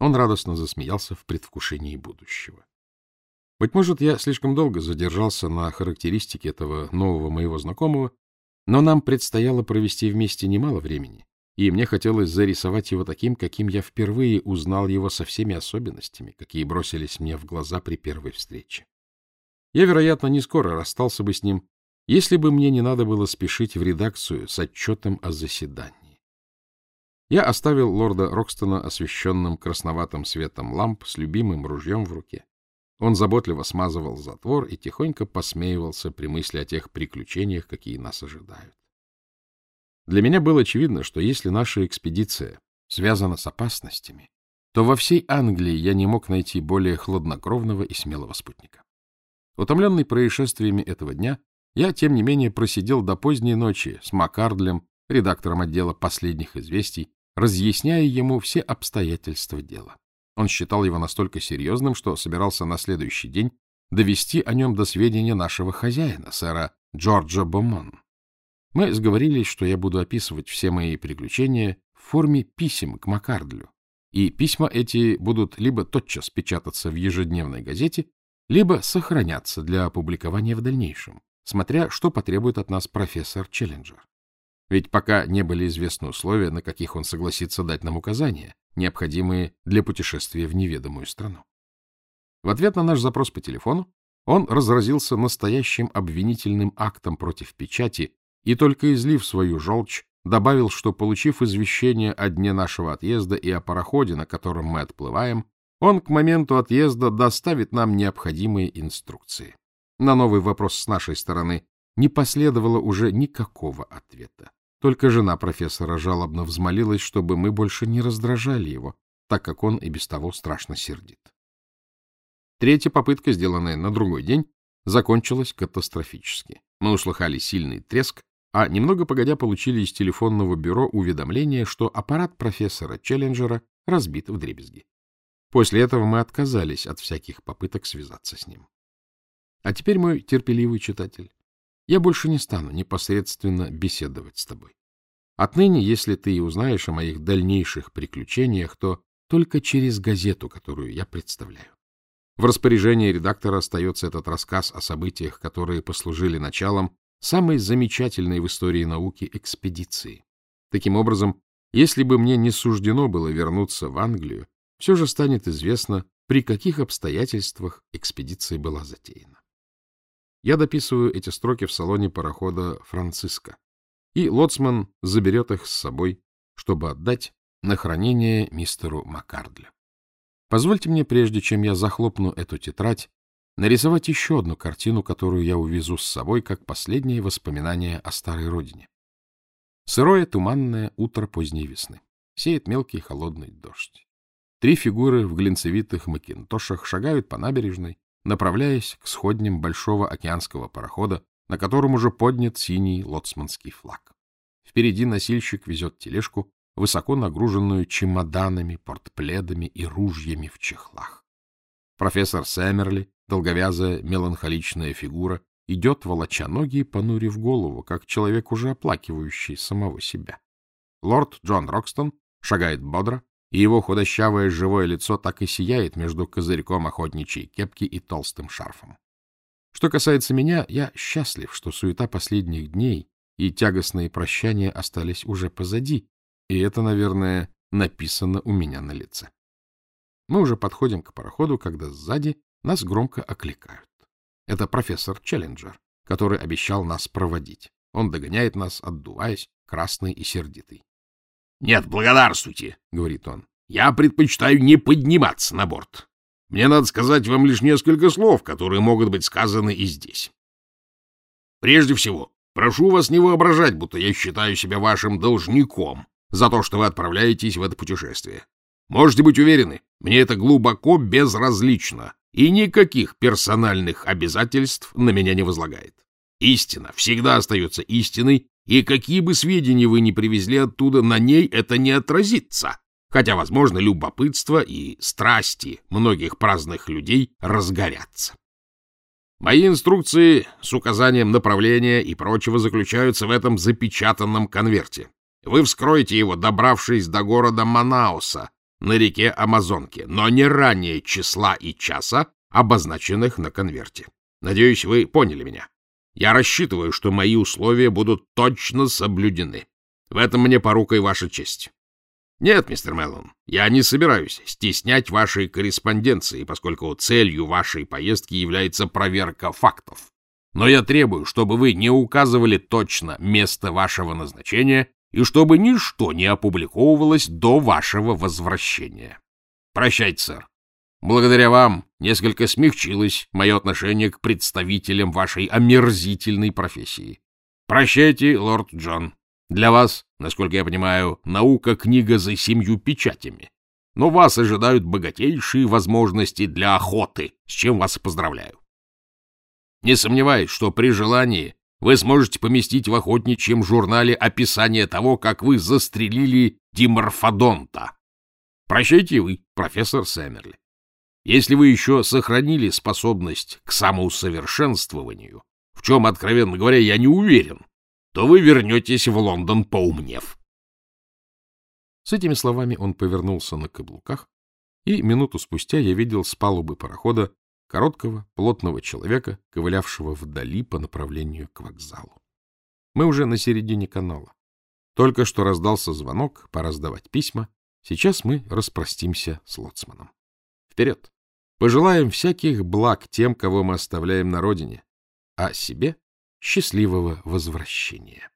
Он радостно засмеялся в предвкушении будущего. Быть может, я слишком долго задержался на характеристике этого нового моего знакомого, но нам предстояло провести вместе немало времени, и мне хотелось зарисовать его таким, каким я впервые узнал его со всеми особенностями, какие бросились мне в глаза при первой встрече. Я, вероятно, не скоро расстался бы с ним, если бы мне не надо было спешить в редакцию с отчетом о заседании. Я оставил лорда Рокстона освещенным красноватым светом ламп с любимым ружьем в руке. Он заботливо смазывал затвор и тихонько посмеивался при мысли о тех приключениях, какие нас ожидают. Для меня было очевидно, что если наша экспедиция связана с опасностями, то во всей Англии я не мог найти более хладнокровного и смелого спутника. Утомленный происшествиями этого дня, я, тем не менее, просидел до поздней ночи с Маккардлем, редактором отдела последних известий, разъясняя ему все обстоятельства дела. Он считал его настолько серьезным, что собирался на следующий день довести о нем до сведения нашего хозяина, сэра Джорджа Бомон. Мы сговорились, что я буду описывать все мои приключения в форме писем к Маккардлю, и письма эти будут либо тотчас печататься в ежедневной газете, либо сохранятся для опубликования в дальнейшем, смотря что потребует от нас профессор Челленджер. Ведь пока не были известны условия, на каких он согласится дать нам указания, необходимые для путешествия в неведомую страну. В ответ на наш запрос по телефону он разразился настоящим обвинительным актом против печати и, только излив свою желчь, добавил, что, получив извещение о дне нашего отъезда и о пароходе, на котором мы отплываем, он к моменту отъезда доставит нам необходимые инструкции. На новый вопрос с нашей стороны не последовало уже никакого ответа. Только жена профессора жалобно взмолилась, чтобы мы больше не раздражали его, так как он и без того страшно сердит. Третья попытка, сделанная на другой день, закончилась катастрофически. Мы услыхали сильный треск, а немного погодя получили из телефонного бюро уведомление, что аппарат профессора Челленджера разбит в дребезги. После этого мы отказались от всяких попыток связаться с ним. А теперь, мой терпеливый читатель, я больше не стану непосредственно беседовать с тобой. Отныне, если ты и узнаешь о моих дальнейших приключениях, то только через газету, которую я представляю. В распоряжении редактора остается этот рассказ о событиях, которые послужили началом самой замечательной в истории науки экспедиции. Таким образом, если бы мне не суждено было вернуться в Англию, все же станет известно, при каких обстоятельствах экспедиция была затеяна. Я дописываю эти строки в салоне парохода «Франциско», и лоцман заберет их с собой, чтобы отдать на хранение мистеру Маккардля. Позвольте мне, прежде чем я захлопну эту тетрадь, нарисовать еще одну картину, которую я увезу с собой как последнее воспоминание о старой родине. Сырое туманное утро поздней весны. Сеет мелкий холодный дождь. Три фигуры в глинцевитых макинтошах шагают по набережной, направляясь к сходням большого океанского парохода, на котором уже поднят синий лоцманский флаг. Впереди носильщик везет тележку, высоко нагруженную чемоданами, портпледами и ружьями в чехлах. Профессор Сэмерли, долговязая меланхоличная фигура, идет, волоча ноги и понурив голову, как человек, уже оплакивающий самого себя. Лорд Джон Рокстон шагает бодро, и его худощавое живое лицо так и сияет между козырьком охотничьей кепки и толстым шарфом. Что касается меня, я счастлив, что суета последних дней и тягостные прощания остались уже позади, и это, наверное, написано у меня на лице. Мы уже подходим к пароходу, когда сзади нас громко окликают. Это профессор Челленджер, который обещал нас проводить. Он догоняет нас, отдуваясь, красный и сердитый. — Нет, благодарствуйте, — говорит он. — Я предпочитаю не подниматься на борт. Мне надо сказать вам лишь несколько слов, которые могут быть сказаны и здесь. Прежде всего, прошу вас не воображать, будто я считаю себя вашим должником за то, что вы отправляетесь в это путешествие. Можете быть уверены, мне это глубоко безразлично, и никаких персональных обязательств на меня не возлагает. Истина всегда остается истиной, и какие бы сведения вы ни привезли оттуда, на ней это не отразится, хотя, возможно, любопытство и страсти многих праздных людей разгорятся. Мои инструкции с указанием направления и прочего заключаются в этом запечатанном конверте. Вы вскроете его, добравшись до города Манауса, на реке Амазонке, но не ранее числа и часа, обозначенных на конверте. Надеюсь, вы поняли меня. Я рассчитываю, что мои условия будут точно соблюдены. В этом мне порукой ваша честь. Нет, мистер Меллон, я не собираюсь стеснять вашей корреспонденции, поскольку целью вашей поездки является проверка фактов. Но я требую, чтобы вы не указывали точно место вашего назначения и чтобы ничто не опубликовывалось до вашего возвращения. Прощайте, сэр. Благодаря вам несколько смягчилось мое отношение к представителям вашей омерзительной профессии. Прощайте, лорд Джон. Для вас, насколько я понимаю, наука — книга за семью печатями. Но вас ожидают богатейшие возможности для охоты, с чем вас поздравляю. Не сомневаюсь, что при желании вы сможете поместить в охотничьем журнале описание того, как вы застрелили диморфодонта. Прощайте вы, профессор Сэмерли. Если вы еще сохранили способность к самоусовершенствованию, в чем, откровенно говоря, я не уверен, то вы вернетесь в Лондон поумнев. С этими словами он повернулся на каблуках, и минуту спустя я видел с палубы парохода короткого, плотного человека, ковылявшего вдали по направлению к вокзалу. Мы уже на середине канала. Только что раздался звонок, пора сдавать письма. Сейчас мы распростимся с лоцманом. Вперед! Пожелаем всяких благ тем, кого мы оставляем на родине, а себе счастливого возвращения.